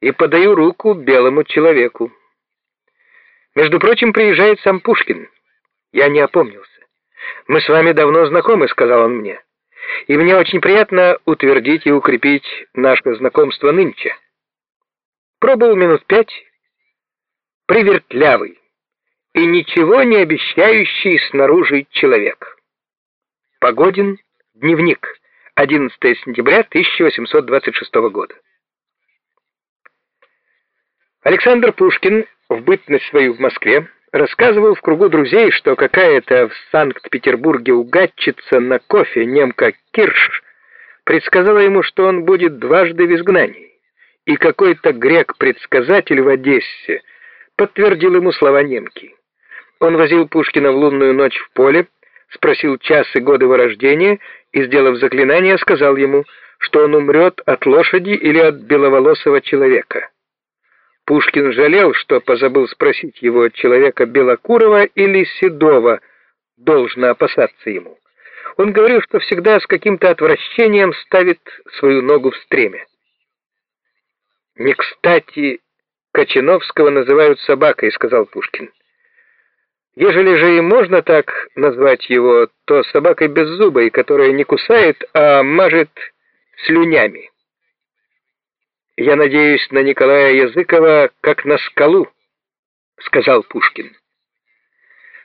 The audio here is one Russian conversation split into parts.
и подаю руку белому человеку. Между прочим, приезжает сам Пушкин. Я не опомнился. «Мы с вами давно знакомы», — сказал он мне. «И мне очень приятно утвердить и укрепить наше знакомство нынче». Пробыл минут пять, привертлявый и ничего не обещающий снаружи человек. Погодин, дневник, 11 сентября 1826 года. Александр Пушкин в бытность свою в Москве рассказывал в кругу друзей, что какая-то в Санкт-Петербурге угадчица на кофе, немка Кирш, предсказала ему, что он будет дважды в изгнании. И какой-то грек-предсказатель в Одессе подтвердил ему слова немки. Он возил Пушкина в лунную ночь в поле, спросил час и годы его рождения и, сделав заклинание, сказал ему, что он умрет от лошади или от беловолосого человека. Пушкин жалел, что позабыл спросить его, человека Белокурова или Седова должно опасаться ему. Он говорил, что всегда с каким-то отвращением ставит свою ногу в стремя. «Не кстати, Кочиновского называют собакой», — сказал Пушкин. «Ежели же и можно так назвать его, то собакой беззубой, которая не кусает, а мажет слюнями». «Я надеюсь на Николая Языкова как на скалу», — сказал Пушкин.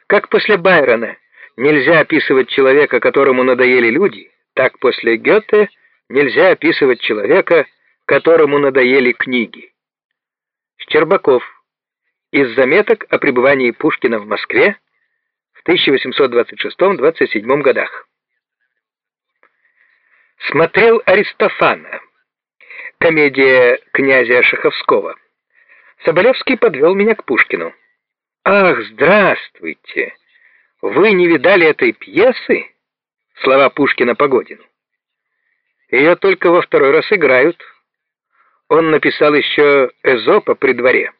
Как после Байрона нельзя описывать человека, которому надоели люди, так после Гёте нельзя описывать человека, которому надоели книги. Щербаков. Из заметок о пребывании Пушкина в Москве в 1826-27 годах. Смотрел Аристофана. Комедия князя Шаховского. Соболевский подвел меня к Пушкину. «Ах, здравствуйте! Вы не видали этой пьесы?» Слова Пушкина Погодину. Ее только во второй раз играют. Он написал еще Эзопа при дворе.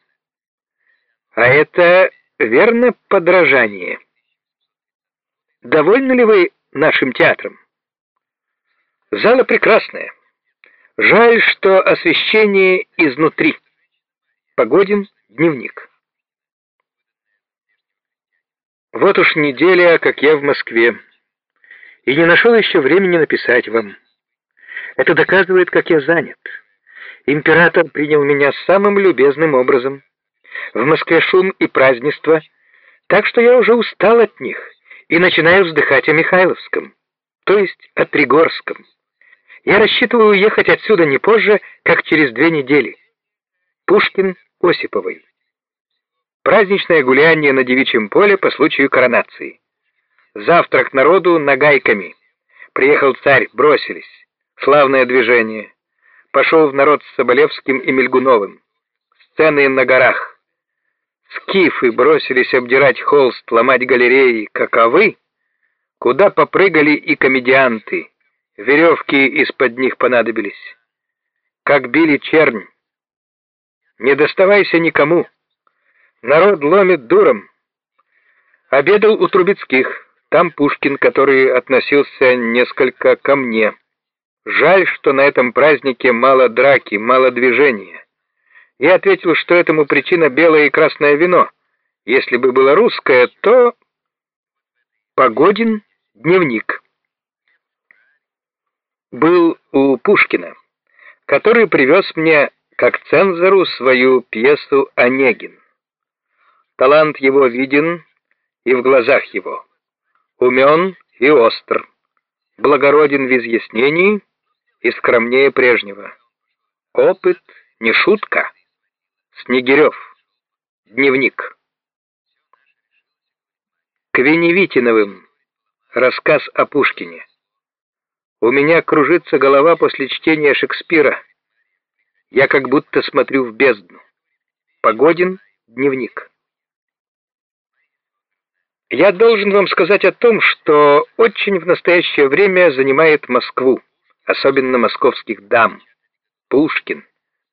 А это верно подражание. Довольны ли вы нашим театром? Зала прекрасная. Жаль, что освещение изнутри. Погодин дневник. Вот уж неделя, как я в Москве, и не нашел еще времени написать вам. Это доказывает, как я занят. Император принял меня самым любезным образом. В Москве шум и празднество, так что я уже устал от них и начинаю вздыхать о Михайловском, то есть о Тригорском. Я рассчитываю уехать отсюда не позже, как через две недели. Пушкин Осиповой. Праздничное гуляние на девичьем поле по случаю коронации. Завтрак народу нагайками. Приехал царь, бросились. Славное движение. Пошел в народ с Соболевским и Мельгуновым. Сцены на горах. Скифы бросились обдирать холст, ломать галереи. Каковы? Куда попрыгали и комедианты. Веревки из-под них понадобились. Как били чернь. Не доставайся никому. Народ ломит дуром. Обедал у Трубецких. Там Пушкин, который относился несколько ко мне. Жаль, что на этом празднике мало драки, мало движения. Я ответил, что этому причина белое и красное вино. Если бы было русское, то... Погодин дневник был у Пушкина, который привез мне как цензору свою пьесу «Онегин». Талант его виден и в глазах его, умен и остр, благороден в изъяснении и скромнее прежнего. Опыт не шутка. Снегирев. Дневник. К Веневитиновым. Рассказ о Пушкине. У меня кружится голова после чтения Шекспира. Я как будто смотрю в бездну. Погодин, дневник. Я должен вам сказать о том, что очень в настоящее время занимает Москву, особенно московских дам. Пушкин,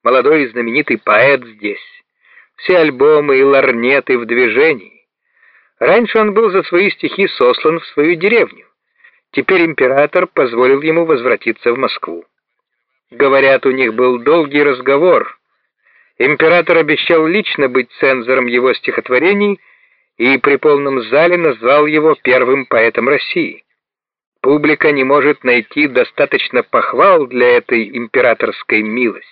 молодой и знаменитый поэт здесь. Все альбомы и ларнеты в движении. Раньше он был за свои стихи сослан в свою деревню. Теперь император позволил ему возвратиться в Москву. Говорят, у них был долгий разговор. Император обещал лично быть цензором его стихотворений и при полном зале назвал его первым поэтом России. Публика не может найти достаточно похвал для этой императорской милости.